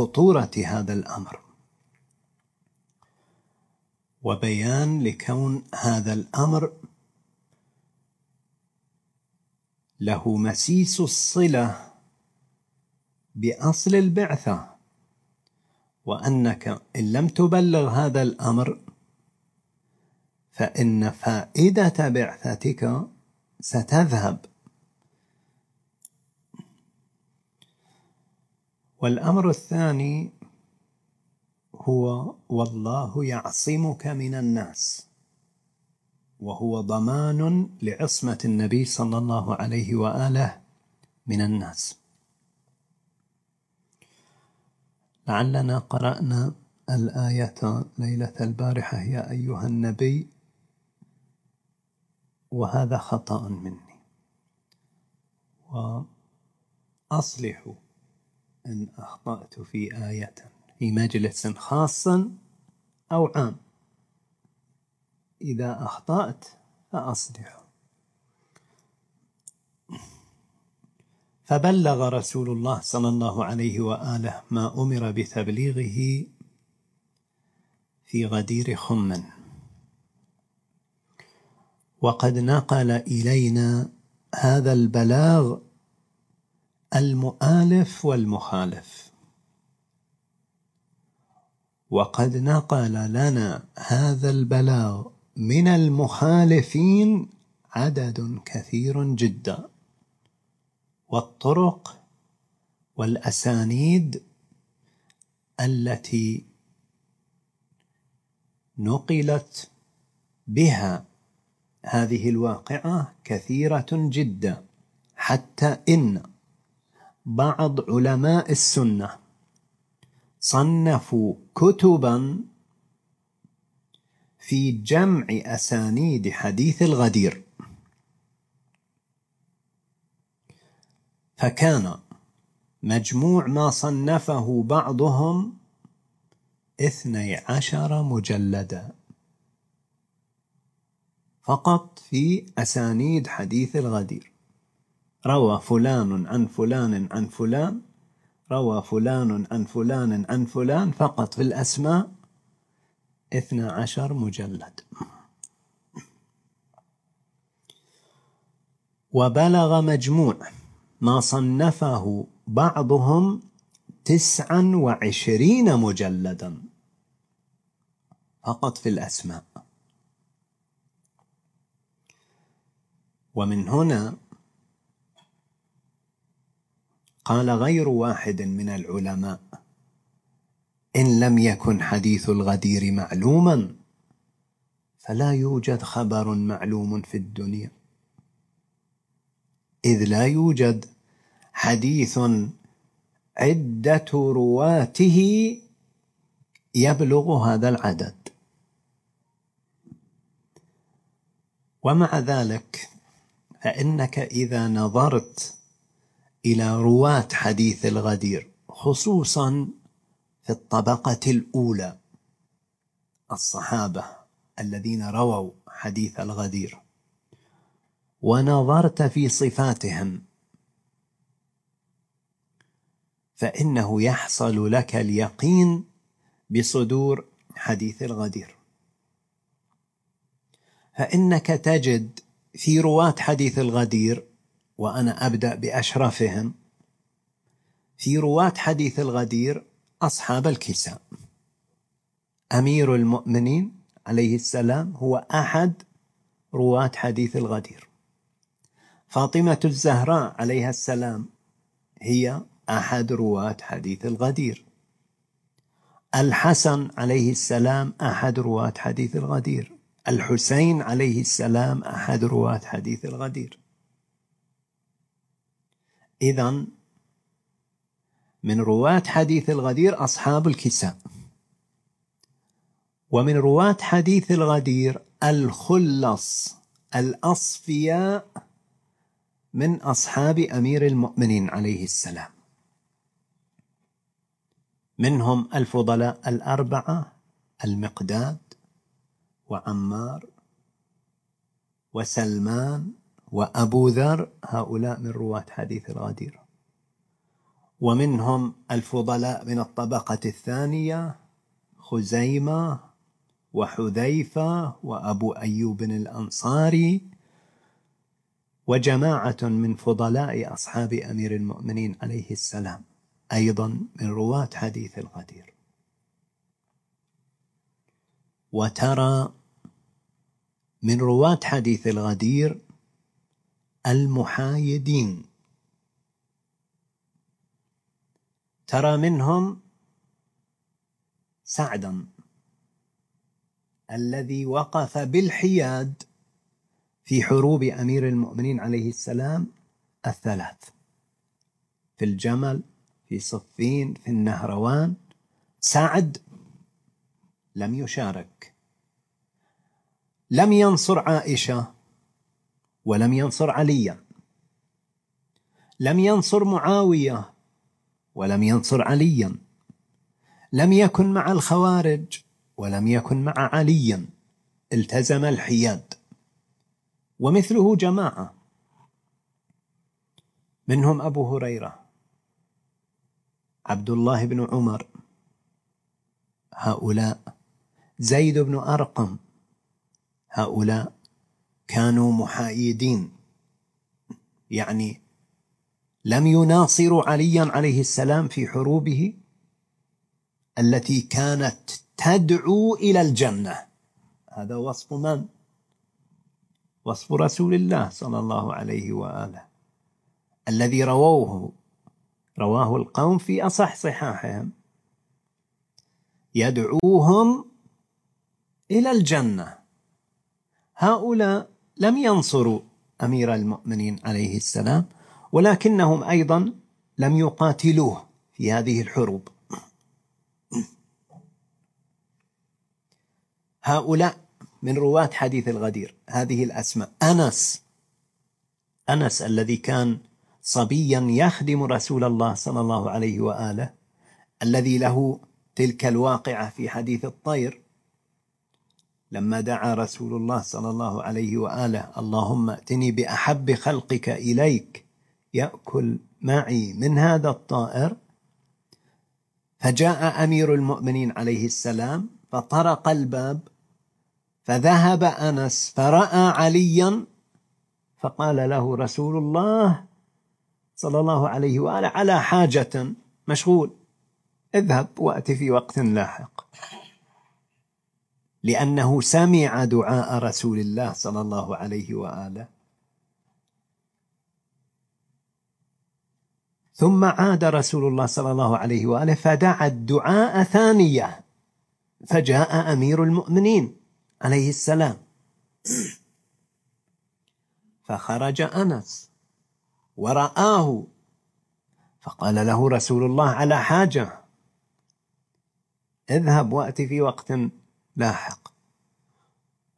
خطورة هذا الأمر. وبيان لكون هذا الأمر له مسيس الصلة بأصل البعثة وأنك إن لم تبلغ هذا الأمر فإن فائدة بعثتك ستذهب. والأمر الثاني هو والله يعصمك من الناس وهو ضمان لعصمة النبي صلى الله عليه وآله من الناس. لعلنا قرأنا الآية ليلة البارحة يا أيها النبي وهذا خطأ مني. وأصلح إن أخطأت في آية. في مجلس خاص أو عام. إذا أخطأت فأصلح. فبلغ رسول الله صلى الله عليه وآله ما أمر بتبليغه في غدير خمن. وقد نقل إلينا هذا البلاغ المؤالف والمخالف. وقد نقل لنا هذا البلاغ من المخالفين عدد كثير جدا. والطرق والأسانيد التي نقلت بها هذه الواقعة كثيرة جدا حتى إن بعض علماء السنة. صنفوا كتبا في جمع أسانيد حديث الغدير. فكان مجموع ما صنفه بعضهم اثني عشر مجلدا. فقط في أسانيد حديث الغدير. روى فلان عن فلان عن فلان روى فلان عن فلان عن فلان فقط في الأسماء. اثنى عشر مجلد. وبلغ مجموع ما صنفه بعضهم تسعا وعشرين مجلدا فقط في الأسماء. ومن هنا قال غير واحد من العلماء. إن لم يكن حديث الغدير معلوما فلا يوجد خبر معلوم في الدنيا. إذ لا يوجد حديث عدة رواته يبلغ هذا العدد. ومع ذلك فإنك إذا نظرت إلى رواة حديث الغدير خصوصا في الطبقة الأولى. الصحابة الذين رووا حديث الغدير. ونظرت في صفاتهم. فإنه يحصل لك اليقين بصدور حديث الغدير. فإنك تجد في رواة حديث الغدير وأنا أبدأ بأشرفهم في رواة حديث الغدير أصحاب الكساء. أمير المؤمنين عليه السلام هو أحد رواة حديث الغدير. فاطمة الزهراء عليها السلام هي أحد رواة حديث الغدير. الحسن عليه السلام أحد رواة حديث الغدير. الحسين عليه السلام أحد رواة حديث الغدير. إذا من رواة حديث الغدير أصحاب الكساء. ومن رواة حديث الغدير الخلص الأصفياء من أصحاب أمير المؤمنين عليه السلام. منهم الفضلاء الأربعة المقداد وعمار وسلمان وأبو ذر هؤلاء من رواة حديث الغدير. ومنهم الفضلاء من الطبقة الثانية خزيمة وحذيفة وأبو أيوب الأنصاري وجماعة من فضلاء أصحاب أمير المؤمنين عليه السلام أيضا من رواة حديث الغدير. وترى من رواة حديث الغدير المحايدين. ترى منهم سعدا الذي وقف بالحياد في حروب أمير المؤمنين عليه السلام الثلاث. في الجمل في صفين في النهروان. سعد لم يشارك. لم ينصر عائشة. ولم ينصر عليا. لم ينصر معاوية ولم ينصر عليا. لم يكن مع الخوارج ولم يكن مع علي التزم الحياد. ومثله جماعة. منهم أبو هريرة عبد الله بن عمر هؤلاء زيد بن أرقم هؤلاء كانوا محايدين. يعني لم يناصروا عليا عليه السلام في حروبه التي كانت تدعو إلى الجنة. هذا وصف من؟ وصف رسول الله صلى الله عليه وآله الذي رووه رواه القوم في أصح صحاحهم. يدعوهم إلى الجنة. هؤلاء لم ينصروا أمير المؤمنين عليه السلام ولكنهم أيضا لم يقاتلوه في هذه الحروب. هؤلاء من رواة حديث الغدير هذه الأسماء. أنس أنس الذي كان صبيا يخدم رسول الله صلى الله عليه وآله الذي له تلك الواقعة في حديث الطير لما دعا رسول الله صلى الله عليه وآله اللهم ائتني بأحب خلقك إليك يأكل معي من هذا الطائر. فجاء أمير المؤمنين عليه السلام فطرق الباب فذهب أنس فرأى عليا فقال له رسول الله صلى الله عليه وآله على حاجة مشغول اذهب وات في وقت لاحق. لأنه سمع دعاء رسول الله صلى الله عليه وآله. ثم عاد رسول الله صلى الله عليه وآله فدعا الدعاء ثانية فجاء أمير المؤمنين عليه السلام. فخرج أنس ورآه فقال له رسول الله على حاجة اذهب وات في وقت لاحق.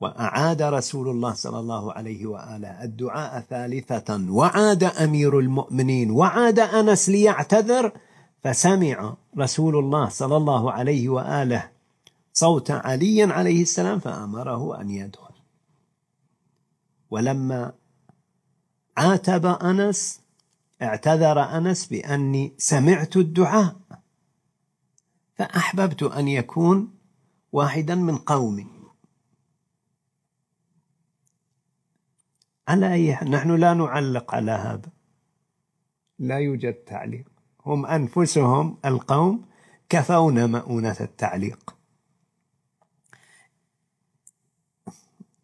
وأعاد رسول الله صلى الله عليه وآله الدعاء ثالثة وعاد أمير المؤمنين وعاد أنس ليعتذر. فسمع رسول الله صلى الله عليه وآله صوت علي عليه السلام فأمره أن يدخل. ولما عاتب أنس اعتذر أنس بأني سمعت الدعاء فأحببت أن يكون واحدا من قومي على أي نحن لا نعلق على هذا. لا يوجد تعليق. هم أنفسهم القوم كفونا مؤونة التعليق.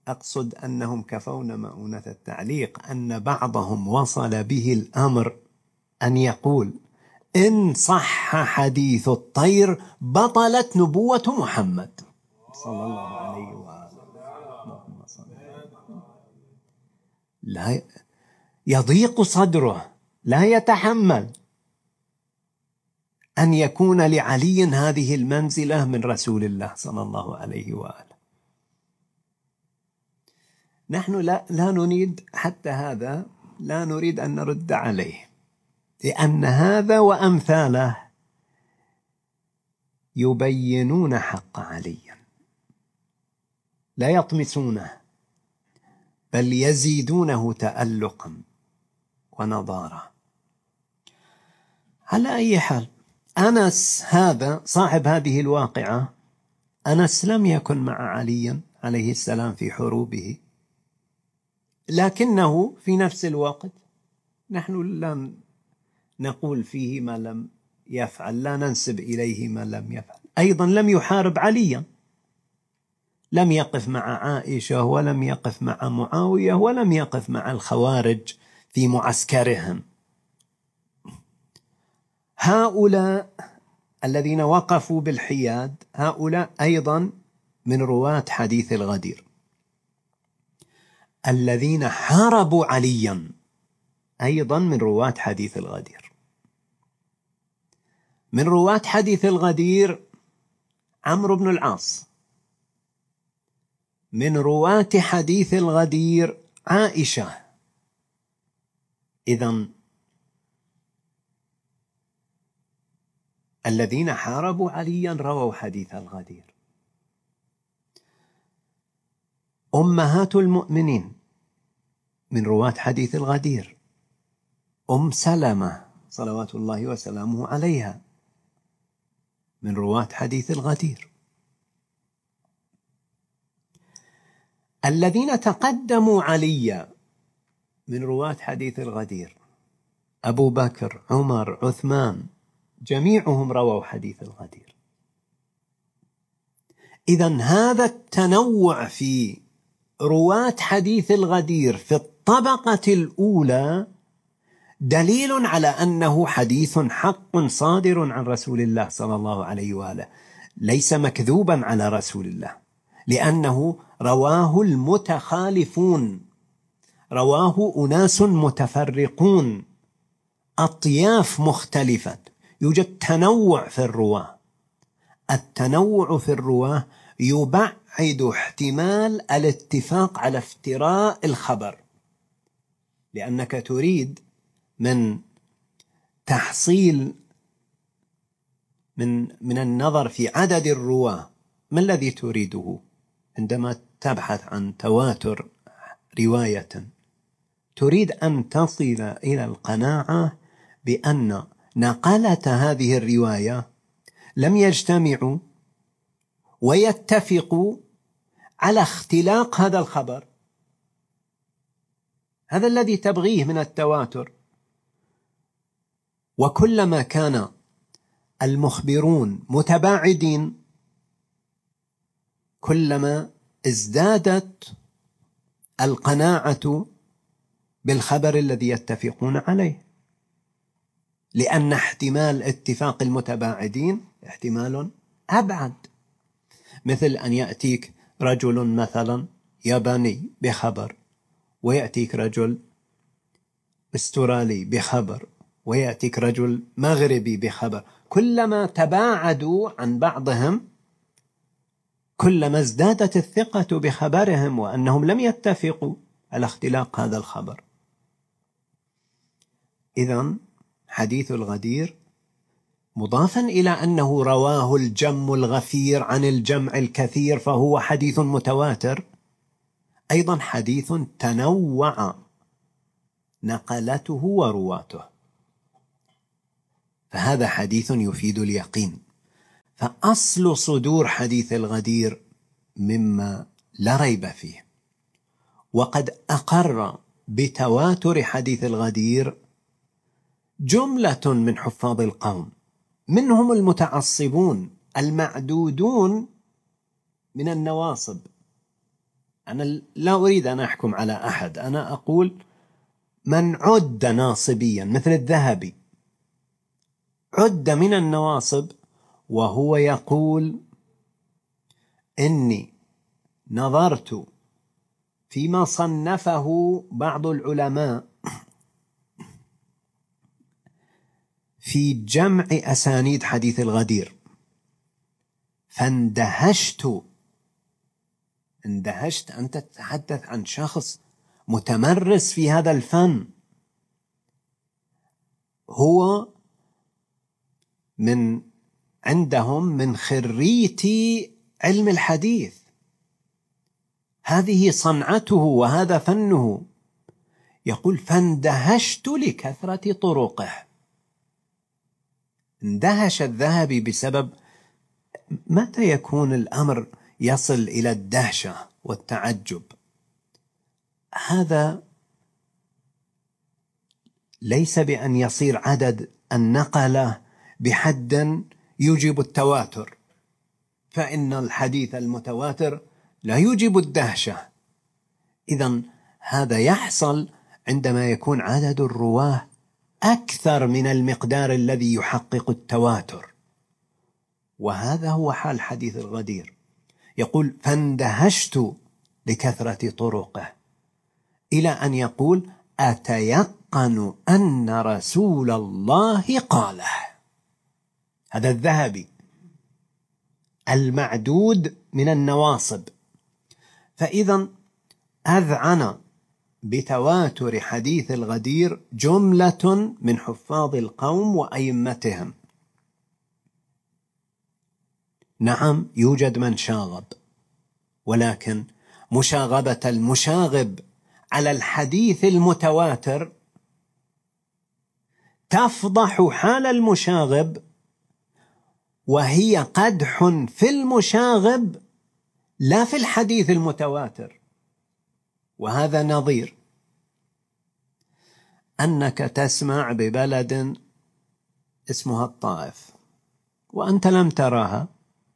أقصد أنهم كفون مؤونة التعليق أن بعضهم وصل به الأمر أن يقول إن صح حديث الطير بطلت نبوة محمد. صلى الله عليه وآله لا يضيق صدره لا يتحمل. أن يكون لعلي هذه المنزلة من رسول الله صلى الله عليه وآله. نحن لا, لا نريد حتى هذا لا نريد أن نرد عليه. لأن هذا وأمثاله يبينون حق علي لا يطمسونه بل يزيدونه تألقا ونضارة على أي حال أنس هذا صاحب هذه الواقعة أنس لم يكن مع علي عليه السلام في حروبه لكنه في نفس الوقت نحن لا نقول فيه ما لم يفعل لا ننسب إليه ما لم يفعل. أيضا لم يحارب عليا لم يقف مع عائشة ولم يقف مع معاوية ولم يقف مع الخوارج في معسكرهم. هؤلاء الذين وقفوا بالحياد هؤلاء أيضا من رواة حديث الغدير. الذين حاربوا عليا أيضا من رواة حديث الغدير. من رواة حديث الغدير عمرو بن العاص. من رواة حديث الغدير عائشة. إذا الذين حاربوا عليا رووا حديث الغدير. أمهات المؤمنين من رواة حديث الغدير. أم سلمة صلوات الله وسلامه عليها. من رواة حديث الغدير. الذين تقدموا علي من رواة حديث الغدير أبو بكر عمر عثمان جميعهم رووا حديث الغدير. إذا هذا التنوع في رواة حديث الغدير في الطبقة الأولى دليل على أنه حديث حق صادر عن رسول الله صلى الله عليه وآله ليس مكذوبا على رسول الله لأنه رواه المتخالفون رواه أناس متفرقون أطياف مختلفة يوجد تنوع في الرواة. التنوع في الرواة يبعد احتمال الاتفاق على افتراء الخبر لأنك تريد من تحصيل من من النظر في عدد الرواة. ما الذي تريده؟ عندما تبحث عن تواتر رواية. تريد أن تصل إلى القناعة بأن نقلة هذه الرواية لم يجتمعوا ويتفقوا على اختلاق هذا الخبر. هذا الذي تبغيه من التواتر. وكلما كان المخبرون متباعدين كلما ازدادت القناعة بالخبر الذي يتفقون عليه. لأن احتمال اتفاق المتباعدين احتمال أبعد. مثل أن يأتيك رجل مثلا ياباني بخبر ويأتيك رجل أسترالي بخبر ويأتيك رجل مغربي بخبر. كلما تباعدوا عن بعضهم كلما ازدادت الثقة بخبرهم وأنهم لم يتفقوا على اختلاق هذا الخبر. اذا حديث الغدير مضافا إلى أنه رواه الجم الغفير عن الجمع الكثير فهو حديث متواتر. أيضا حديث تنوع نقلته ورواته. فهذا حديث يفيد اليقين. فأصل صدور حديث الغدير مما لا ريب فيه. وقد أقر بتواتر حديث الغدير جملة من حفاظ القوم. منهم المتعصبون المعدودون من النواصب. أنا لا أريد أن أحكم على أحد. أنا أقول من عد ناصبيا مثل الذهبي. عد من النواصب وهو يقول إني نظرت فيما صنفه بعض العلماء في جمع أسانيد حديث الغدير. فاندهشت اندهشت انت تتحدث عن شخص متمرس في هذا الفن. هو من عندهم من خريتي علم الحديث. هذه صنعته وهذا فنه. يقول فاندهشت لكثرة طرقه. اندهش الذهبي بسبب متى يكون الأمر يصل إلى الدهشة والتعجب. هذا ليس بأن يصير عدد النقلة بحد يوجب التواتر. فإن الحديث المتواتر لا يوجب الدهشة. إذا هذا يحصل عندما يكون عدد الرواة أكثر من المقدار الذي يحقق التواتر. وهذا هو حال حديث الغدير. يقول فاندهشت لكثرة طرقه. إلى أن يقول أتيقن أن رسول الله قاله. هذا الذهبي المعدود من النواصب. فإذا أذعن بتواتر حديث الغدير جملة من حفاظ القوم وأئمتهم. نعم يوجد من شاغب ولكن مشاغبة المشاغب على الحديث المتواتر تفضح حال المشاغب وهي قدح في المشاغب لا في الحديث المتواتر. وهذا نظير. أنك تسمع ببلد اسمها الطائف وأنت لم تراها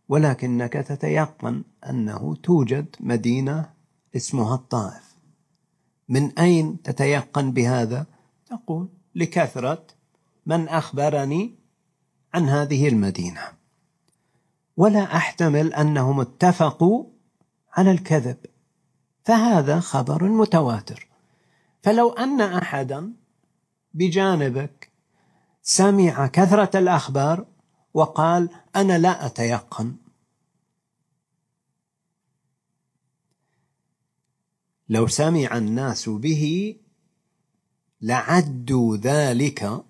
ولكنك تتيقن أنه توجد مدينة اسمها الطائف. من أين تتيقن بهذا؟ تقول لكثرة من أخبرني عن هذه المدينة. ولا أحتمل أنهم اتفقوا على الكذب. فهذا خبر متواتر. فلو أن أحدا بجانبك سمع كثرة الأخبار وقال أنا لا أتيقن. لو سمع الناس به لعدوا ذلك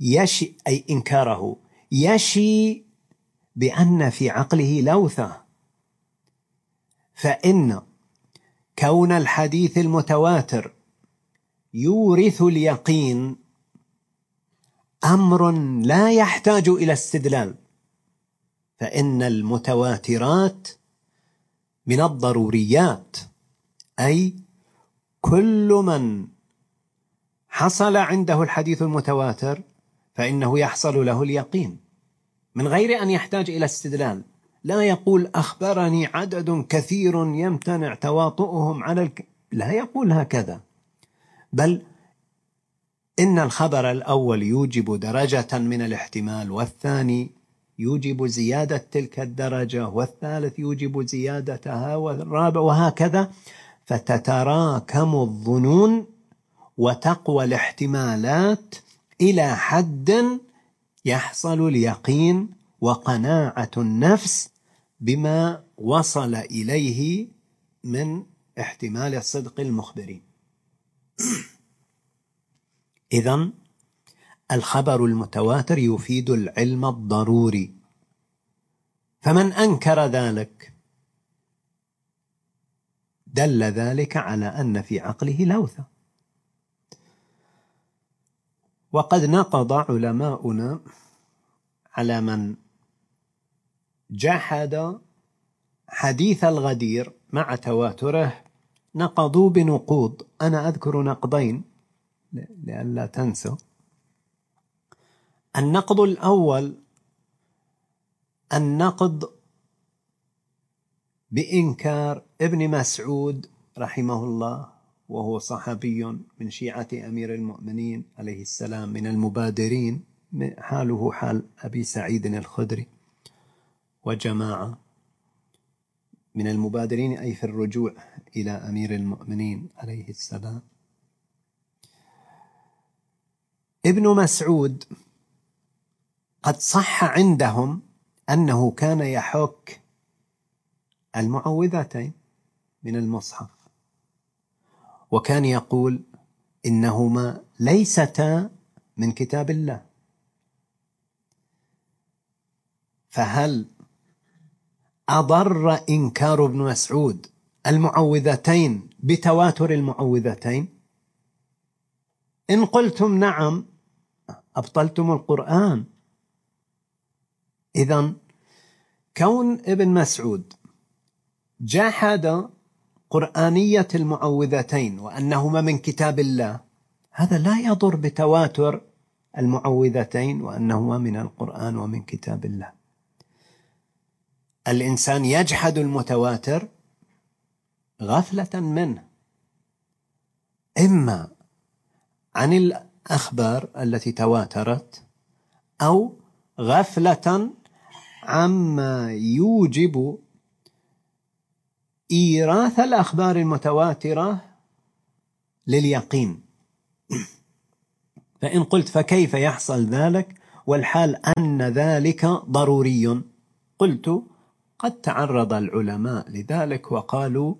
يشي أي إنكاره يشي بأن في عقله لوثة. فإن كون الحديث المتواتر يورث اليقين أمر لا يحتاج إلى استدلال. فإن المتواترات من الضروريات أي كل من حصل عنده الحديث المتواتر فإنه يحصل له اليقين. من غير أن يحتاج إلى استدلال. لا يقول أخبرني عدد كثير يمتنع تواطؤهم على الك... لا يقول هكذا. بل إن الخبر الأول يوجب درجة من الاحتمال والثاني يوجب زيادة تلك الدرجة والثالث يوجب زيادتها والرابع وهكذا. فتتراكم الظنون وتقوى الاحتمالات إلى حد يحصل اليقين وقناعة النفس بما وصل إليه من احتمال الصدق المخبرين. اذا الخبر المتواتر يفيد العلم الضروري. فمن أنكر ذلك دل ذلك على أن في عقله لوثة. وقد نقض علماؤنا على من جحد حديث الغدير مع تواتره. نقضوا بنقوض أنا أذكر نقضين لئلا تنسوا. النقض الأول النقض بإنكار ابن مسعود رحمه الله. وهو صحابي من شيعة أمير المؤمنين عليه السلام من المبادرين حاله حال أبي سعيد الخدري. وجماعة من المبادرين أي في الرجوع إلى أمير المؤمنين عليه السلام. ابن مسعود قد صح عندهم أنه كان يحك المعوذتين من المصحف. وكان يقول إنهما ليستا من كتاب الله. فهل أضر إنكار ابن مسعود المعوذتين بتواتر المعوذتين؟ إن قلتم نعم أبطلتم القرآن. إذا كون ابن مسعود جحد قرآنية المعوذتين وأنهما من كتاب الله. هذا لا يضر بتواتر المعوذتين وأنهما من القرآن ومن كتاب الله. الإنسان يجحد المتواتر غفلة منه. إما عن الأخبار التي تواترت أو غفلة عما يوجب إيراث الأخبار المتواترة لليقين. فإن قلت فكيف يحصل ذلك؟ والحال أن ذلك ضروري. قلت قد تعرض العلماء لذلك وقالوا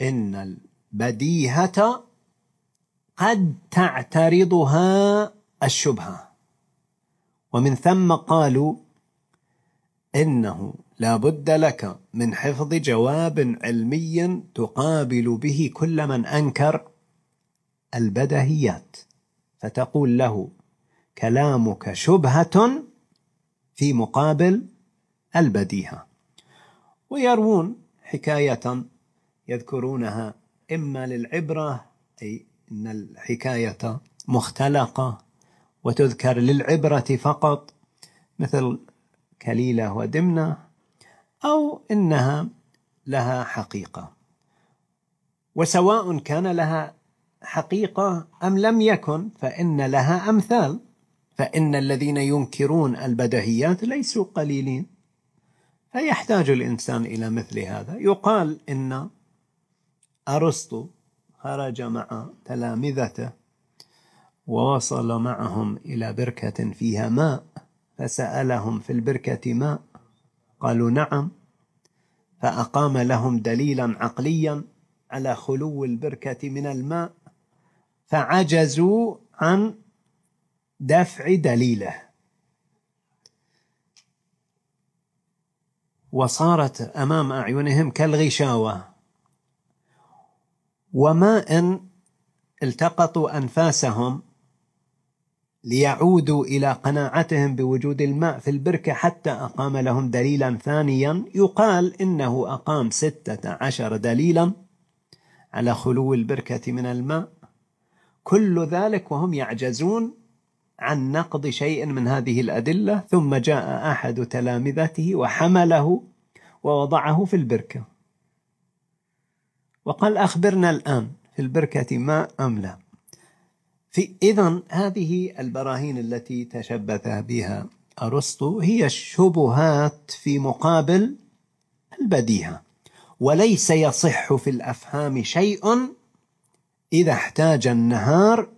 إن البديهة قد تعترضها الشبهة. ومن ثم قالوا إنه لا بد لك من حفظ جواب علمي تقابل به كل من أنكر البدهيات. فتقول له كلامك شبهة في مقابل البديهة. ويروون حكاية يذكرونها إما للعبرة أي أن الحكاية مختلقة وتذكر للعبرة فقط مثل كليلة ودمنة أو إنها لها حقيقة. وسواء كان لها حقيقة أم لم يكن فإن لها أمثال فإن الذين ينكرون البدهيات ليسوا قليلين. فيحتاج الإنسان إلى مثل هذا. يقال إن أرسطو خرج مع تلامذته ووصل معهم إلى بركة فيها ماء فسألهم في البركة ماء. قالوا نعم فأقام لهم دليلا عقليا على خلو البركة من الماء فعجزوا عن دفع دليله. وصارت أمام أعينهم كالغشاوة. وما إن التقطوا أنفاسهم ليعودوا إلى قناعتهم بوجود الماء في البركة حتى أقام لهم دليلا ثانيا. يقال إنه أقام ستة عشر دليلا على خلو البركة من الماء. كل ذلك وهم يعجزون عن نقض شيء من هذه الأدلة ثم جاء أحد تلامذته وحمله ووضعه في البركة. وقال أخبرنا الآن في البركة ماء أم لا. إذن هذه البراهين التي تشبث بها أرسطو هي الشبهات في مقابل البديهة وليس يصح في الأفهام شيء إذا احتاج النهار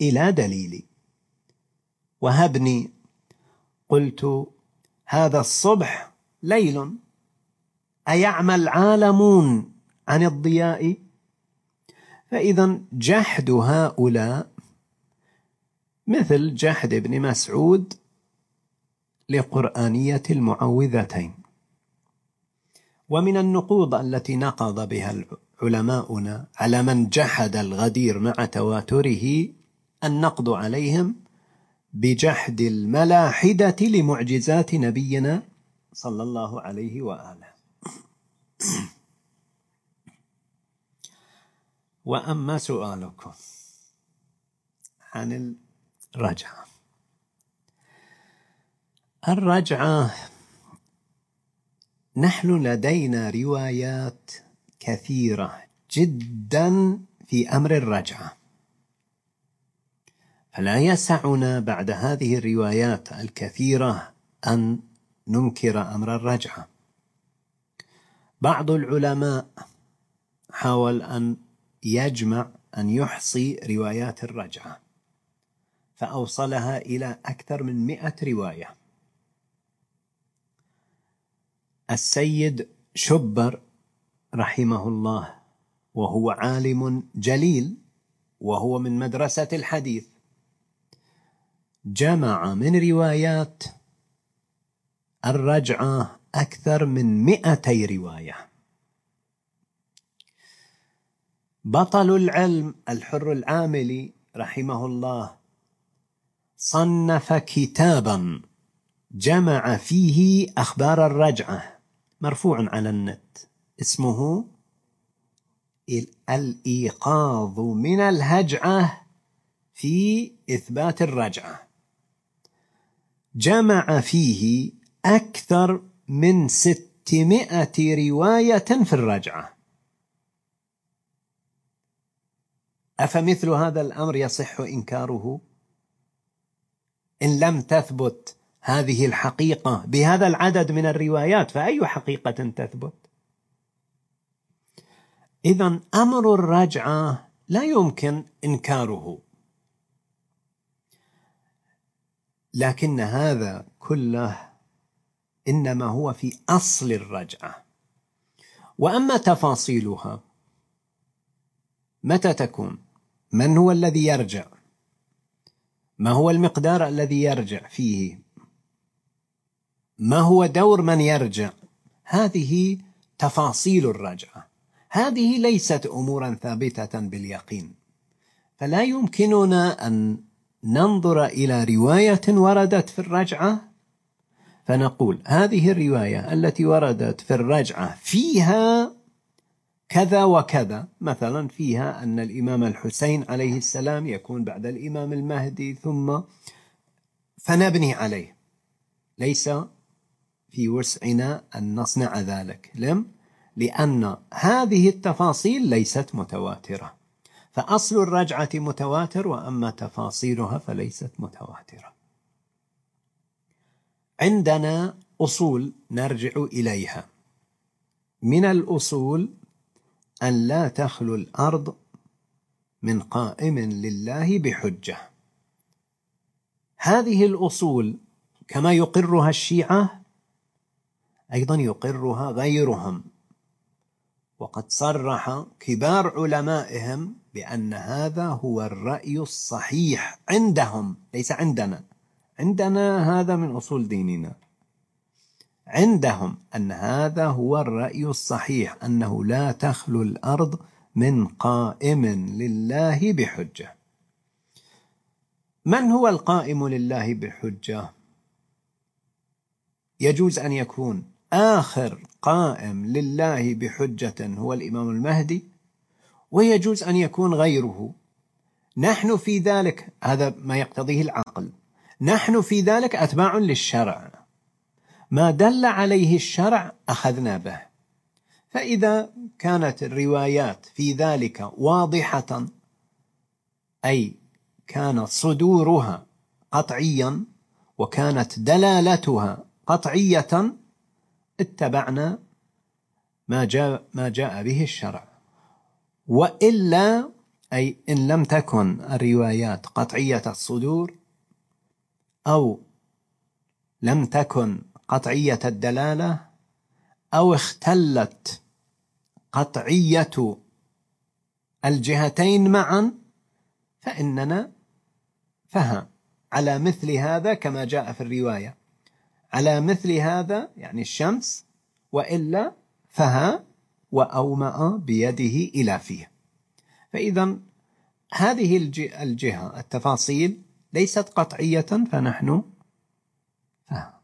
إلى دليل وهبني قلت هذا الصبح ليل أيعمى العالمون عن الضياء؟ فإذا جحد هؤلاء مثل جحد ابن مسعود لقرآنية المعوذتين. ومن النقوض التي نقض بها علماؤنا على من جحد الغدير مع تواتره النقد عليهم بجحد الملاحدة لمعجزات نبينا صلى الله عليه وآله. وأما سؤالكم عن الرجعة. الرجعة نحن لدينا روايات كثيرة جدا في أمر الرجعة. فلا يسعنا بعد هذه الروايات الكثيرة أن ننكر أمر الرجعة. بعض العلماء حاول أن يجمع أن يحصي روايات الرجعة فأوصلها إلى أكثر من مئة رواية. السيد شبر رحمه الله وهو عالم جليل وهو من مدرسة الحديث جمع من روايات الرجعة أكثر من مئتي رواية. بطل العلم الحر العاملي رحمه الله. صنف كتابا جمع فيه أخبار الرجعة. مرفوع على النت. اسمه الإيقاظ من الهجعة في إثبات الرجعة. جمع فيه أكثر من ستمائة رواية في الرجعة. أفمثل هذا الأمر يصح إنكاره؟ إن لم تثبت هذه الحقيقة بهذا العدد من الروايات فأي حقيقة تثبت؟ إذا أمر الرجعة لا يمكن إنكاره. لكن هذا كله إنما هو في أصل الرجعة. وأما تفاصيلها متى تكون؟ من هو الذي يرجع؟ ما هو المقدار الذي يرجع فيه؟ ما هو دور من يرجع؟ هذه تفاصيل الرجعه هذه ليست أمورا ثابتة باليقين. فلا يمكننا أن ننظر إلى رواية وردت في الرجعة؟ فنقول هذه الرواية التي وردت في الرجعة فيها كذا وكذا. مثلا فيها أن الإمام الحسين عليه السلام يكون بعد الإمام المهدي ثم فنبني عليه. ليس في وسعنا أن نصنع ذلك. لم؟ لأن هذه التفاصيل ليست متواترة. فأصل الرجعة متواتر وأما تفاصيلها فليست متواترة. عندنا أصول نرجع إليها. من الأصول أن لا تخلو الأرض من قائم لله بحجة. هذه الأصول كما يقرها الشيعة أيضا يقرها غيرهم وقد صرح كبار علمائهم بأن هذا هو الرأي الصحيح عندهم ليس عندنا. عندنا هذا من أصول ديننا. عندهم أن هذا هو الرأي الصحيح أنه لا تخلو الأرض من قائم لله بحجة. من هو القائم لله بحجة؟ يجوز أن يكون آخر قائم لله بحجة هو الإمام المهدي ويجوز أن يكون غيره. نحن في ذلك هذا ما يقتضيه العقل. نحن في ذلك أتباع للشرع. ما دل عليه الشرع أخذنا به. فإذا كانت الروايات في ذلك واضحة أي كان صدورها قطعيا وكانت دلالتها قطعية اتبعنا ما جاء ما جاء به الشرع. وإلا أي إن لم تكن الروايات قطعية الصدور أو لم تكن قطعية الدلالة أو اختلت قطعية الجهتين معا فإننا فهم على مثل هذا كما جاء في الرواية. على مثل هذا يعني الشمس وإلا فها وأومأ بيده إلى فيه. فإذا هذه الجهة التفاصيل ليست قطعية فنحن فهم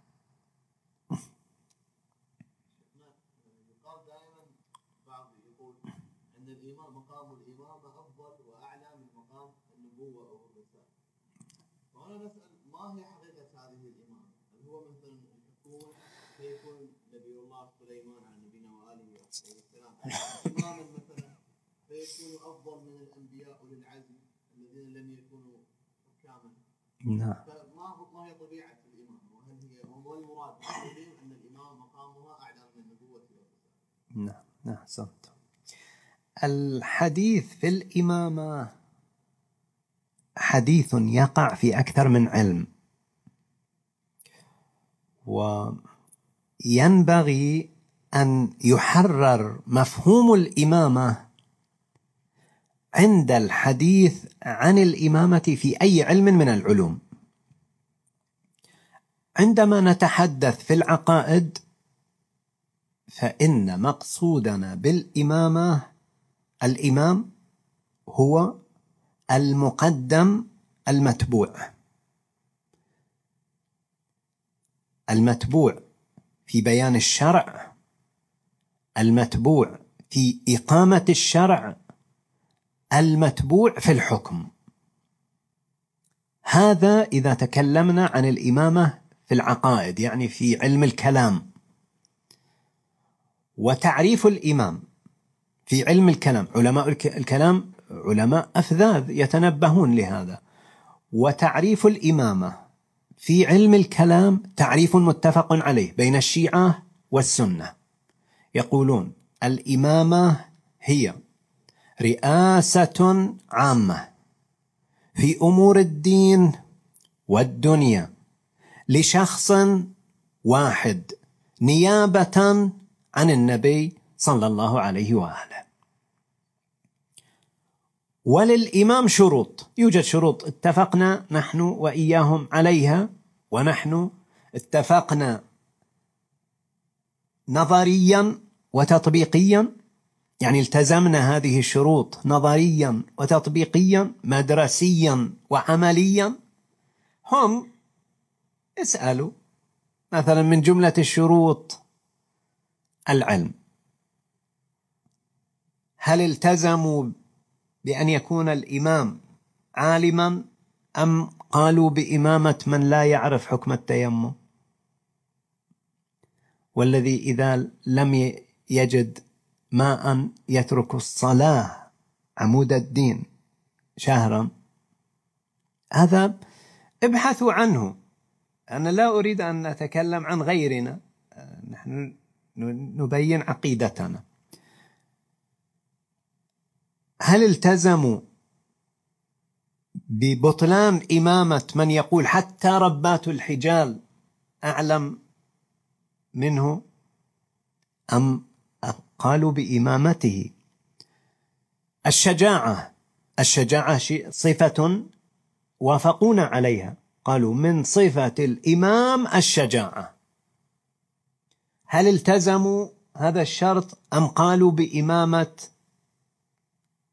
إماما مثلا فيكون أفضل من الأنبياء أولي العزم الذين لم يكونوا حكاما نعم فما ما هي طبيعة الإمام وهل هي هو المراد أن الإمام مقامها أعلى من النبوة نعم نعم أحسنت الحديث في الإمامة حديث يقع في أكثر من علم. وينبغي أن يحرر مفهوم الإمامة عند الحديث عن الإمامة في أي علم من العلوم. عندما نتحدث في العقائد فإن مقصودنا بالإمامة الإمام هو المقدم المتبوع. المتبوع في بيان الشرع المتبوع في إقامة الشرع المتبوع في الحكم. هذا إذا تكلمنا عن الإمامة في العقائد يعني في علم الكلام. وتعريف الإمام في علم الكلام علماء الكلام علماء أفذاذ يتنبهون لهذا. وتعريف الإمامة في علم الكلام تعريف متفق عليه بين الشيعة والسنة. يقولون الإمامة هي رئاسة عامة في أمور الدين والدنيا لشخص واحد نيابة عن النبي صلى الله عليه وآله. وللإمام شروط يوجد شروط اتفقنا نحن وإياهم عليها ونحن اتفقنا نظريا وتطبيقيا يعني التزمنا هذه الشروط نظريا وتطبيقيا مدرسيا وعمليا. هم اسألوا. مثلا من جملة الشروط العلم. هل التزموا بأن يكون الإمام عالما أم قالوا بإمامة من لا يعرف حكم التيمم؟ والذي إذا لم يجد ماء يترك الصلاة عمود الدين شهرا. هذا ابحثوا عنه. أنا لا أريد أن نتكلم عن غيرنا. نحن نبين عقيدتنا. هل التزموا ببطلان إمامة من يقول حتى ربات الحجال أعلم منه؟ أم قالوا بإمامته. الشجاعة الشجاعة صفة وافقونا عليها. قالوا من صفة الإمام الشجاعة. هل التزموا هذا الشرط أم قالوا بإمامة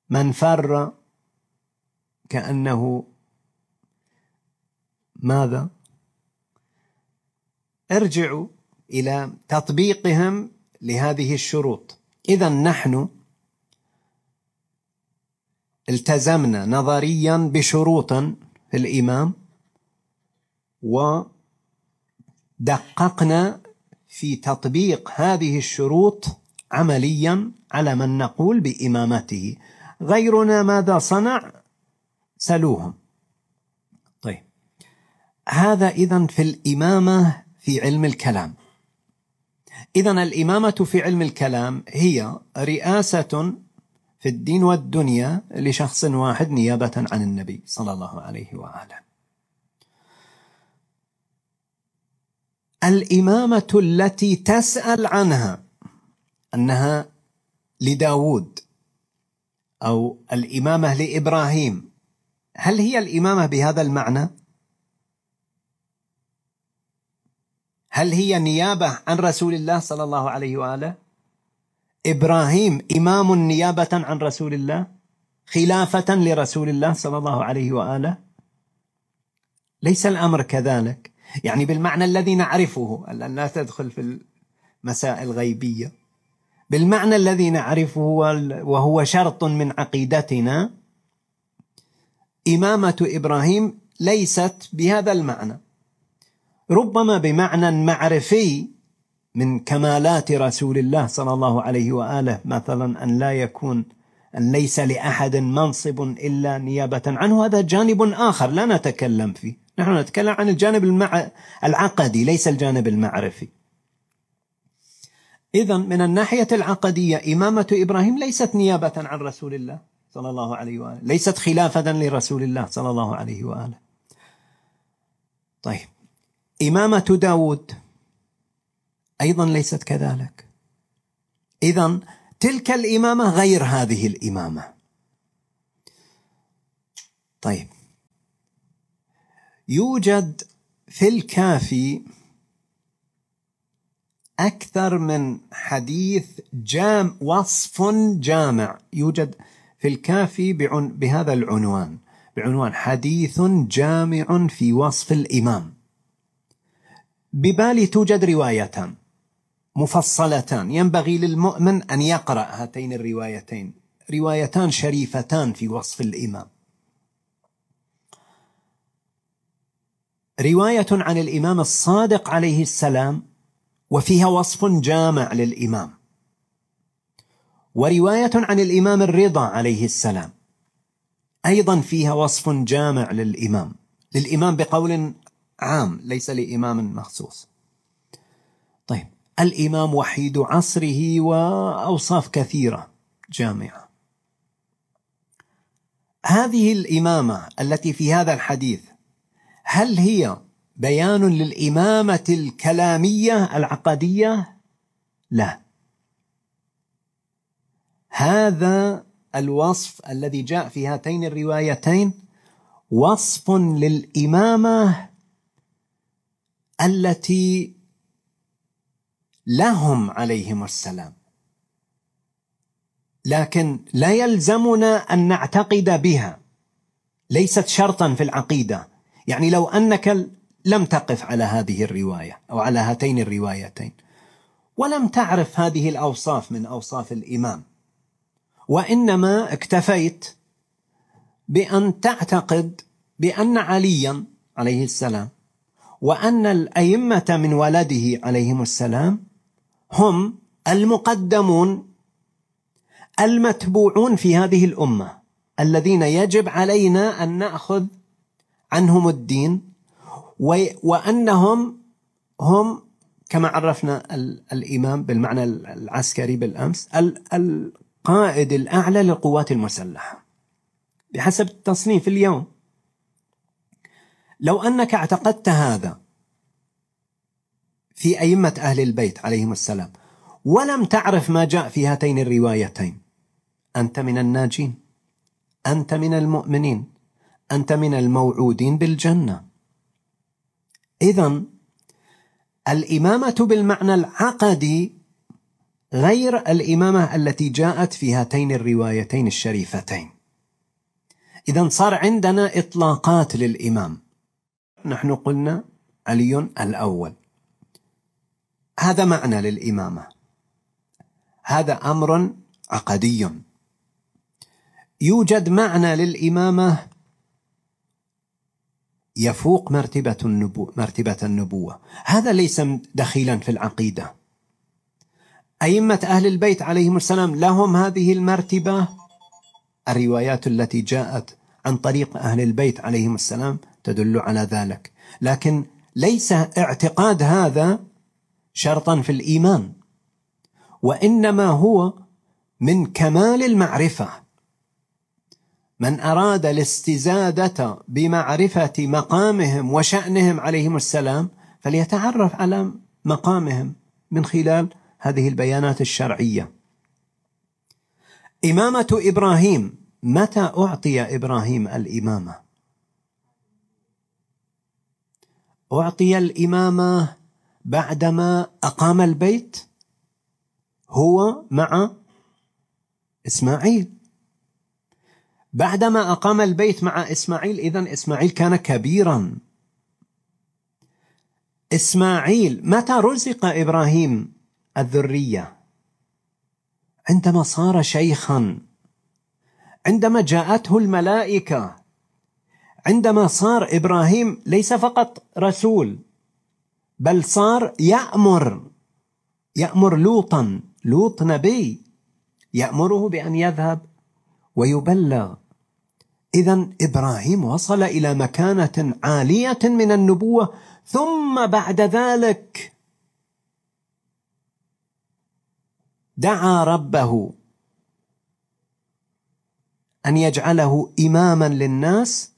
من فر كأنه ماذا؟ ارجعوا إلى تطبيقهم لهذه الشروط. إذا نحن التزمنا نظريا بشروط الإمام ودققنا في تطبيق هذه الشروط عمليا على من نقول بإمامته. غيرنا ماذا صنع؟ سلوهم. طيب. هذا إذا في الإمامة في علم الكلام. إذا الإمامة في علم الكلام هي رئاسة في الدين والدنيا لشخص واحد نيابة عن النبي صلى الله عليه وآله الإمامة التي تسأل عنها أنها لداود أو الإمامة لإبراهيم هل هي الإمامة بهذا المعنى؟ هل هي نيابة عن رسول الله صلى الله عليه وآله؟ إبراهيم إمام نيابة عن رسول الله؟ خلافة لرسول الله صلى الله عليه وآله؟ ليس الأمر كذلك. يعني بالمعنى الذي نعرفه لا تدخل في المسائل الغيبية بالمعنى الذي نعرفه وهو شرط من عقيدتنا إمامة إبراهيم ليست بهذا المعنى. ربما بمعنى معرفي من كمالات رسول الله صلى الله عليه وآله مثلا أن لا يكون أن ليس لأحد منصب إلا نيابة عنه. هذا جانب آخر لا نتكلم فيه. نحن نتكلم عن الجانب المع... العقدي ليس الجانب المعرفي. إذا من الناحية العقدية إمامة إبراهيم ليست نيابة عن رسول الله صلى الله عليه وآله ليست خلافة لرسول الله صلى الله عليه وآله. طيب. إمامة داود أيضا ليست كذلك. إذا تلك الإمامة غير هذه الإمامة. طيب. يوجد في الكافي أكثر من حديث جام وصف جامع. يوجد في الكافي بهذا العنوان. بعنوان حديث جامع في وصف الإمام. ببالي توجد روايتان مفصلتان. ينبغي للمؤمن أن يقرأ هاتين الروايتين. روايتان شريفتان في وصف الإمام. رواية عن الإمام الصادق عليه السلام وفيها وصف جامع للإمام. ورواية عن الإمام الرضا عليه السلام أيضا فيها وصف جامع للإمام. للإمام بقول عام ليس لإمام مخصوص. طيب الإمام وحيد عصره وأوصاف كثيرة جامعة. هذه الإمامة التي في هذا الحديث هل هي بيان للإمامة الكلامية العقدية؟ لا. هذا الوصف الذي جاء في هاتين الروايتين وصف للإمامة التي لهم عليهم السلام. لكن لا يلزمنا أن نعتقد بها. ليست شرطا في العقيدة. يعني لو أنك لم تقف على هذه الرواية أو على هاتين الروايتين ولم تعرف هذه الأوصاف من أوصاف الإمام وإنما اكتفيت بأن تعتقد بأن عليا عليه السلام وأن الأئمة من ولده عليهم السلام هم المقدمون المتبوعون في هذه الأمة الذين يجب علينا أن نأخذ عنهم الدين وأنهم هم كما عرفنا الإمام بالمعنى العسكري بالأمس القائد الأعلى للقوات المسلحة. بحسب التصنيف اليوم. لو أنك اعتقدت هذا في أئمة أهل البيت عليهم السلام ولم تعرف ما جاء في هاتين الروايتين أنت من الناجين أنت من المؤمنين أنت من الموعودين بالجنة. إذا الإمامة بالمعنى العقدي غير الإمامة التي جاءت في هاتين الروايتين الشريفتين. إذا صار عندنا إطلاقات للإمام. نحن قلنا علي الأول. هذا معنى للإمامة. هذا أمر عقدي. يوجد معنى للإمامة يفوق مرتبة النبوة, مرتبة النبوة. هذا ليس دخيلا في العقيدة. أئمة أهل البيت عليهم السلام لهم هذه المرتبة. الروايات التي جاءت عن طريق أهل البيت عليهم السلام تدل على ذلك. لكن ليس اعتقاد هذا شرطا في الإيمان وإنما هو من كمال المعرفة. من أراد الاستزادة بمعرفة مقامهم وشأنهم عليهم السلام فليتعرف على مقامهم من خلال هذه البيانات الشرعية. إمامة إبراهيم متى أعطي إبراهيم الإمامة؟ أعطي الامامه بعدما أقام البيت هو مع إسماعيل. بعدما أقام البيت مع إسماعيل إذا إسماعيل كان كبيرا. إسماعيل متى رزق إبراهيم الذرية؟ عندما صار شيخا. عندما جاءته الملائكة. عندما صار إبراهيم ليس فقط رسول بل صار يأمر يأمر لوطا لوط نبي يأمره بأن يذهب ويبلغ. إذا إبراهيم وصل إلى مكانة عالية من النبوة ثم بعد ذلك دعا ربه أن يجعله إماما للناس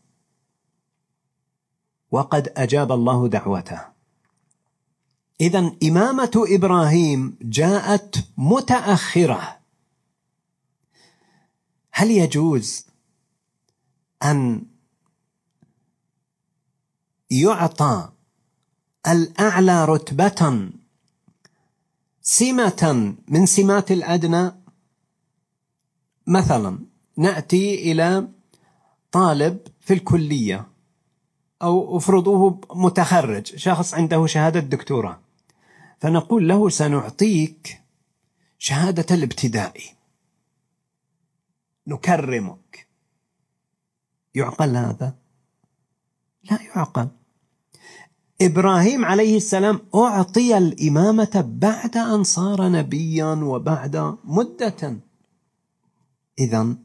وقد أجاب الله دعوته. إذا إمامة إبراهيم جاءت متأخرة. هل يجوز أن يعطى الأعلى رتبة سمة من سمات الأدنى؟ مثلا نأتي إلى طالب في الكلية. أو أفرضوه متخرج شخص عنده شهادة دكتوراه. فنقول له سنعطيك شهادة الابتدائي. نكرمك. يعقل هذا؟ لا يعقل. إبراهيم عليه السلام أعطي الإمامة بعد أن صار نبيا وبعد مدة. اذا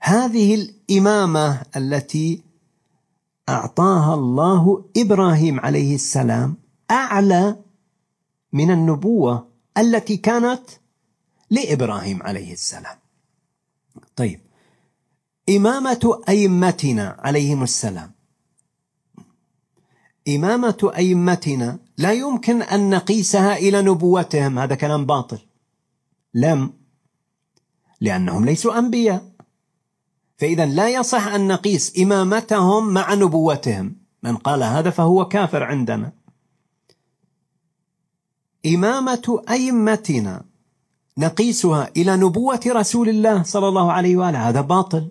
هذه الإمامة التي أعطاها الله إبراهيم عليه السلام أعلى من النبوة التي كانت لإبراهيم عليه السلام. طيب إمامة أئمتنا عليهم السلام. إمامة أئمتنا لا يمكن أن نقيسها إلى نبوتهم هذا كلام باطل. لم لأنهم ليسوا أنبياء. فإذا لا يصح أن نقيس إمامتهم مع نبوتهم. من قال هذا فهو كافر عندنا. إمامة أئمتنا نقيسها إلى نبوة رسول الله صلى الله عليه وآله. هذا باطل.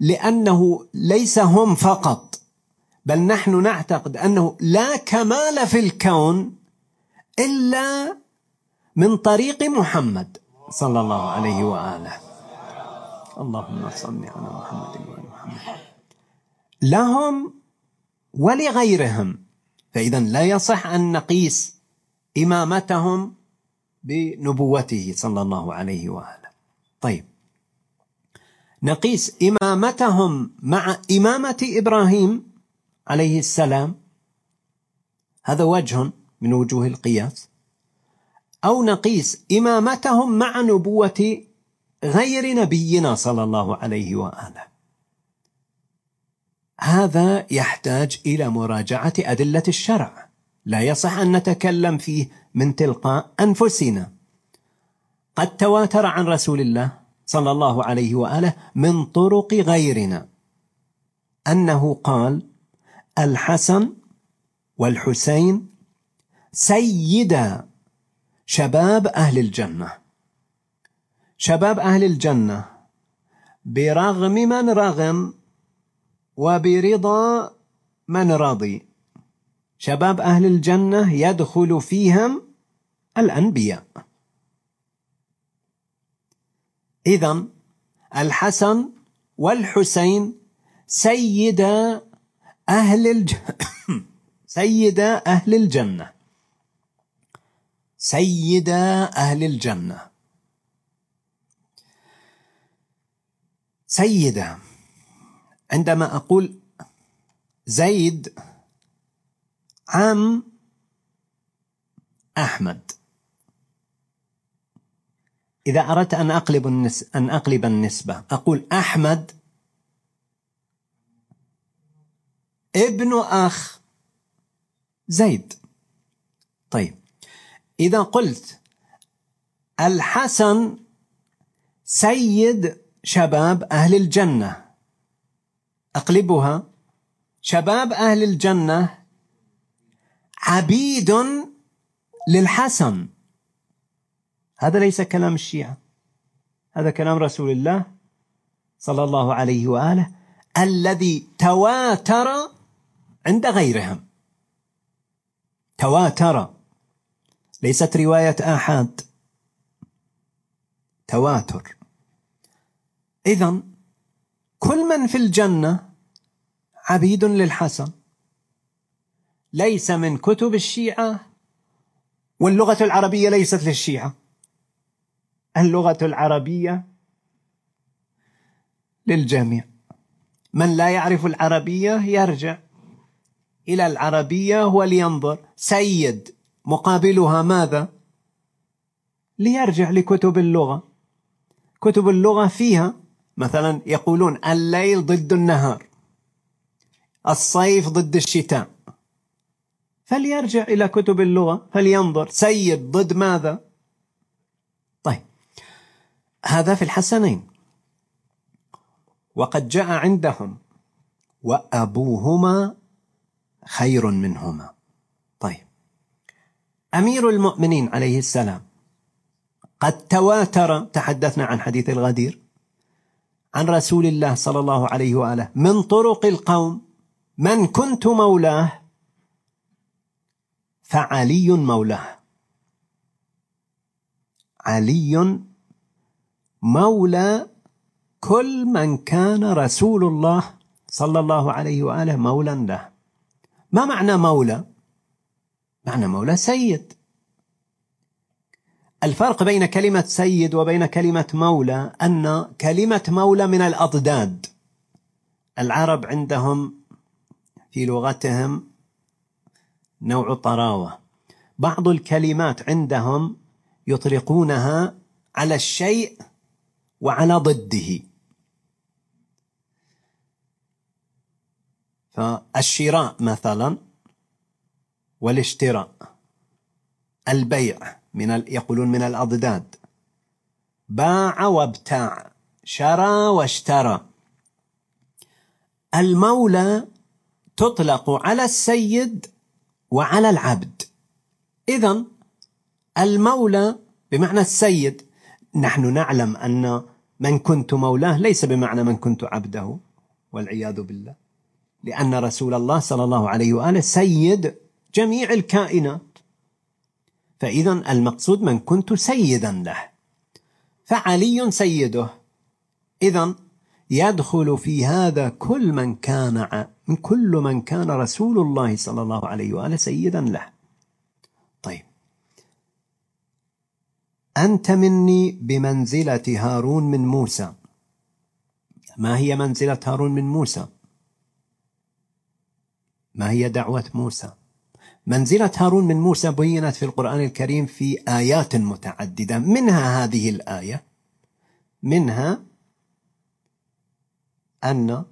لأنه ليس هم فقط بل نحن نعتقد أنه لا كمال في الكون إلا من طريق محمد صلى الله عليه وآله. اللهم صل على محمد وعلى محمد. لهم ولغيرهم. فاذا لا يصح أن نقيس إمامتهم بنبوته صلى الله عليه وآله. طيب. نقيس إمامتهم مع إمامة إبراهيم عليه السلام. هذا وجه من وجوه القياس. أو نقيس إمامتهم مع نبوة غير نبينا صلى الله عليه وآله. هذا يحتاج إلى مراجعة أدلة الشرع. لا يصح أن نتكلم فيه من تلقاء أنفسنا. قد تواتر عن رسول الله صلى الله عليه وآله من طرق غيرنا. أنه قال الحسن والحسين سيدا شباب أهل الجنة. شباب أهل الجنة برغم من رغم وبرضا من رضي شباب أهل الجنة يدخل فيهم الأنبياء. إذا الحسن والحسين سيدا أهل الج... سيدة أهل الجنة. سيدة أهل الجنة. سيدة عندما أقول زيد عم أحمد. إذا أردت أن أقلب النس... أن أقلب النسبة أقول أحمد ابن أخ زيد. طيب إذا قلت الحسن سيد شباب أهل الجنة. أقلبها. شباب أهل الجنة. عبيد للحسن. هذا ليس كلام الشيعة. هذا كلام رسول الله صلى الله عليه وآله الذي تواتر عند غيرهم. تواتر. ليست رواية آحاد تواتر. إذا كل من في الجنة عبيد للحسن ليس من كتب الشيعة واللغة العربية ليست للشيعة. اللغة العربية للجميع. من لا يعرف العربية يرجع إلى العربية ولينظر. سيد مقابلها ماذا؟ ليرجع لكتب اللغة. كتب اللغة فيها مثلا يقولون الليل ضد النهار الصيف ضد الشتاء. فليرجع إلى كتب اللغة فلينظر سيد ضد ماذا؟ طيب هذا في الحسنين. وقد جاء عندهم وأبوهما خير منهما. طيب أمير المؤمنين عليه السلام قد تواتر تحدثنا عن حديث الغدير عن رسول الله صلى الله عليه وآله. من طرق القوم. من كنت مولاه. فعلي مولاه. علي مولى كل من كان رسول الله صلى الله عليه وآله مولا له. ما معنى مولى؟ معنى مولى سيد. الفرق بين كلمة سيد وبين كلمة مولى أن كلمة مولى من الأضداد. العرب عندهم في لغتهم نوع طراوة. بعض الكلمات عندهم يطلقونها على الشيء وعلى ضده. فالشراء مثلا والاشتراء البيع. من يقولون من الأضداد. باع وابتاع شرى واشترى. المولى تطلق على السيد وعلى العبد. إذا المولى بمعنى السيد نحن نعلم أن من كنت مولاه ليس بمعنى من كنت عبده والعياذ بالله. لأن رسول الله صلى الله عليه وآله سيد جميع الكائنات. فإذا المقصود من كنت سيدا له. فعلي سيده. إذا يدخل في هذا كل من كان من كل من كان رسول الله صلى الله عليه وآله سيدا له. طيب. أنت مني بمنزلة هارون من موسى. ما هي منزلة هارون من موسى؟ ما هي دعوة موسى؟ منزلة هارون من موسى بينت في القرآن الكريم في آيات متعددة. منها هذه الآية؟ منها أن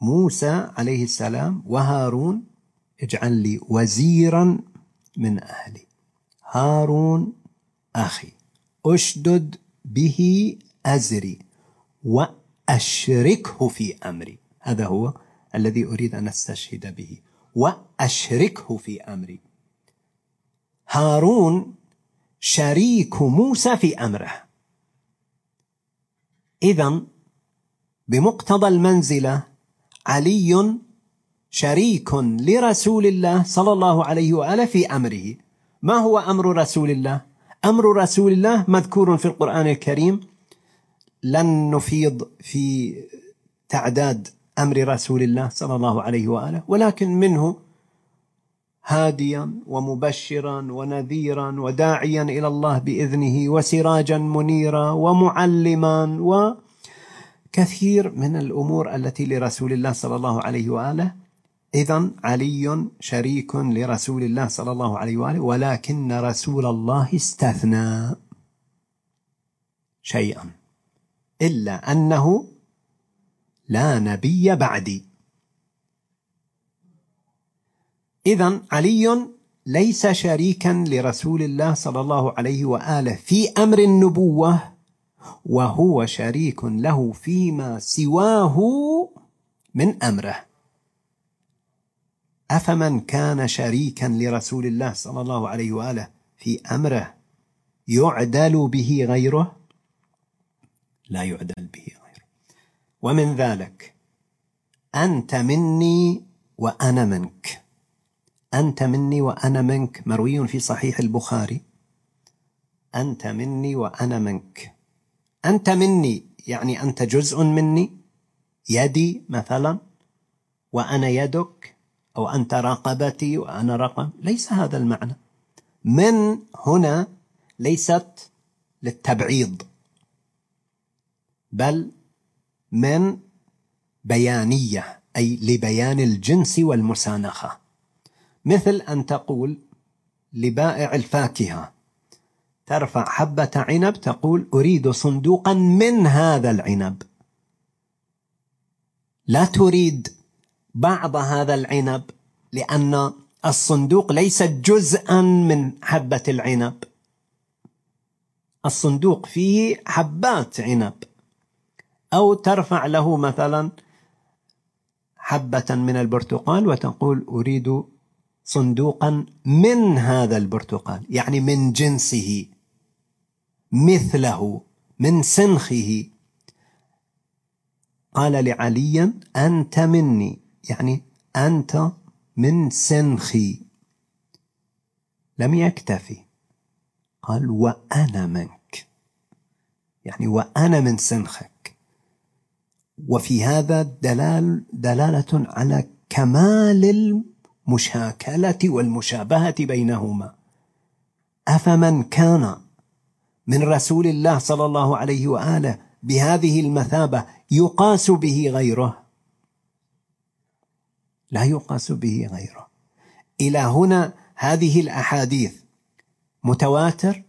موسى عليه السلام وهارون اجعل لي وزيرا من أهلي. هارون أخي أشدد به أزري وأشركه في أمري. هذا هو الذي أريد أن أستشهد به. وأشركه في أمري. هارون شريك موسى في أمره. إذا بمقتضى المنزلة علي شريك لرسول الله صلى الله عليه وآله في أمره. ما هو أمر رسول الله؟ أمر رسول الله مذكور في القرآن الكريم لن نفيض في تعداد أمر رسول الله صلى الله عليه وآله ولكن منه هاديا ومبشرا ونذيرا وداعيا إلى الله بإذنه وسراجا منيرا ومعلما وكثير من الأمور التي لرسول الله صلى الله عليه وآله. اذا علي شريك لرسول الله صلى الله عليه وآله ولكن رسول الله استثنى شيئا. إلا أنه لا نبي بعدي. اذا علي ليس شريكا لرسول الله صلى الله عليه وآله في أمر النبوة وهو شريك له فيما سواه من أمره. أفمن كان شريكا لرسول الله صلى الله عليه وآله في أمره يعدل به غيره؟ لا يعدل به. غيره ومن ذلك أنت مني وأنا منك. أنت مني وأنا منك مروي في صحيح البخاري. أنت مني وأنا منك. أنت مني يعني أنت جزء مني. يدي مثلا وأنا يدك أو أنت رقبتي وأنا رقم ليس هذا المعنى. من هنا ليست للتبعيض بل من بيانية أي لبيان الجنس والمسانخة. مثل أن تقول لبائع الفاكهة ترفع حبة عنب تقول أريد صندوقا من هذا العنب. لا تريد بعض هذا العنب لأن الصندوق ليس جزءا من حبة العنب. الصندوق فيه حبات عنب. أو ترفع له مثلا حبة من البرتقال وتقول أريد صندوقا من هذا البرتقال يعني من جنسه مثله من سنخه. قال لعلي أنت مني يعني أنت من سنخي. لم يكتفي. قال وأنا منك. يعني وأنا من سنخك. وفي هذا دلال دلالة على كمال المشاكلة والمشابهة بينهما. أفمن كان من رسول الله صلى الله عليه وآله بهذه المثابة يقاس به غيره؟ لا يقاس به غيره. إلى هنا هذه الأحاديث متواتر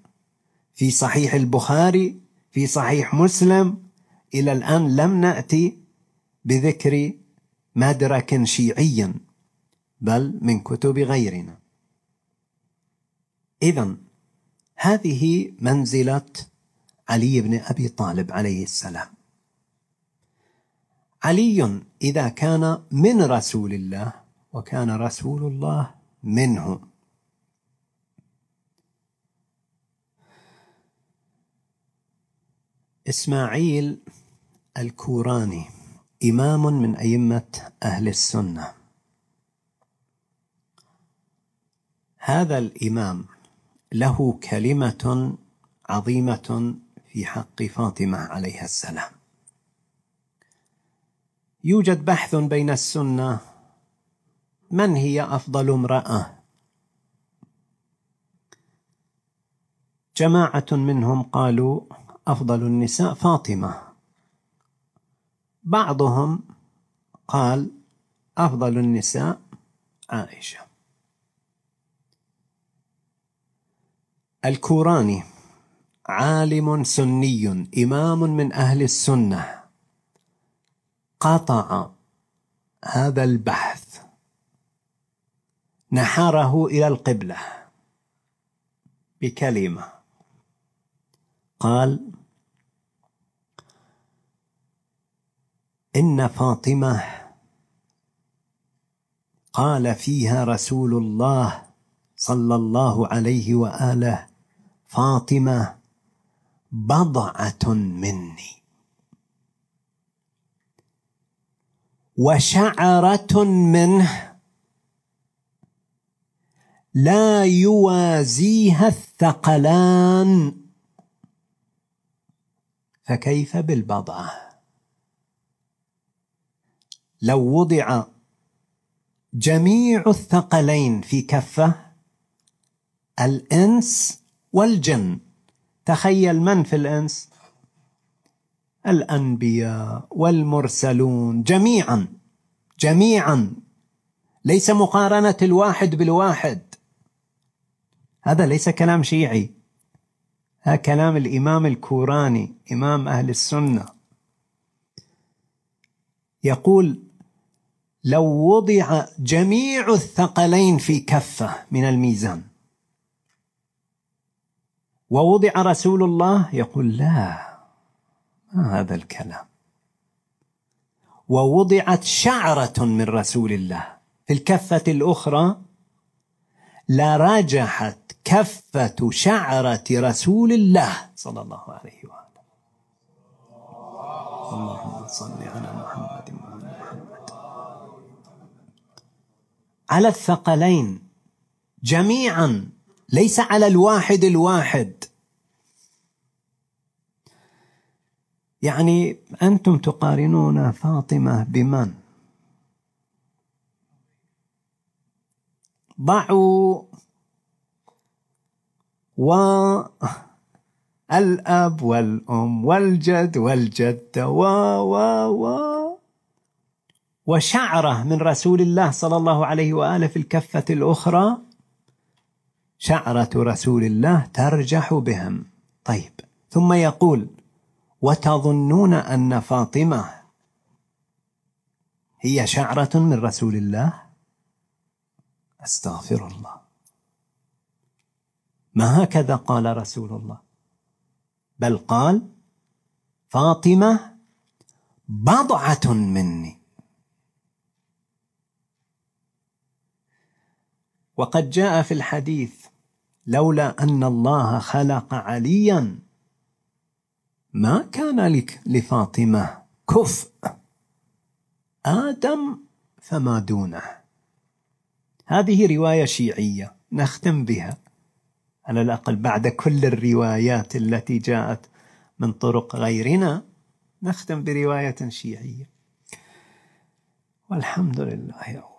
في صحيح البخاري في صحيح مسلم إلى الآن لم نأتي بذكر مدرك شيعي بل من كتب غيرنا. إذا هذه منزلة علي بن أبي طالب عليه السلام. علي إذا كان من رسول الله وكان رسول الله منه. إسماعيل الكوراني إمام من أئمة أهل السنة. هذا الإمام له كلمة عظيمة في حق فاطمة عليها السلام. يوجد بحث بين السنة من هي أفضل امرأة. جماعة منهم قالوا أفضل النساء فاطمة. بعضهم قال أفضل النساء عائشة. الكوراني عالم سني إمام من أهل السنة. قطع هذا البحث. نحره إلى القبلة. بكلمة. قال إن فاطمة قال فيها رسول الله صلى الله عليه وآله فاطمة بضعة مني. وشعرة منه لا يوازيها الثقلان. فكيف بالبضعة لو وضع جميع الثقلين في كفة الإنس والجن. تخيل من في الإنس؟ الأنبياء والمرسلون جميعا جميعا. ليس مقارنة الواحد بالواحد. هذا ليس كلام شيعي. هذا كلام الإمام الكوراني إمام أهل السنة. يقول لو وضع جميع الثقلين في كفة من الميزان ووضع رسول الله يقول لا ما هذا الكلام. ووضعت شعرة من رسول الله في الكفة الأخرى لرجحت كفة شعرة رسول الله صلى الله عليه وآله. اللهم صل على محمد محمد. على الثقلين. جميعا. ليس على الواحد الواحد. يعني أنتم تقارنون فاطمة بمن؟ ضعوا والأب والأم والجد والجدة و و و وشعرة من رسول الله صلى الله عليه وآله في الكفة الأخرى. شعرة رسول الله ترجح بهم. طيب ثم يقول وتظنون أن فاطمة هي شعرة من رسول الله؟ أستغفر الله. ما هكذا قال رسول الله؟ بل قال فاطمة بضعة مني. وقد جاء في الحديث لولا أن الله خلق عليا ما كان لك لفاطمة كفء. آدم فما دونه. هذه رواية شيعية نختم بها. على الأقل بعد كل الروايات التي جاءت من طرق غيرنا نختم برواية شيعية. والحمد لله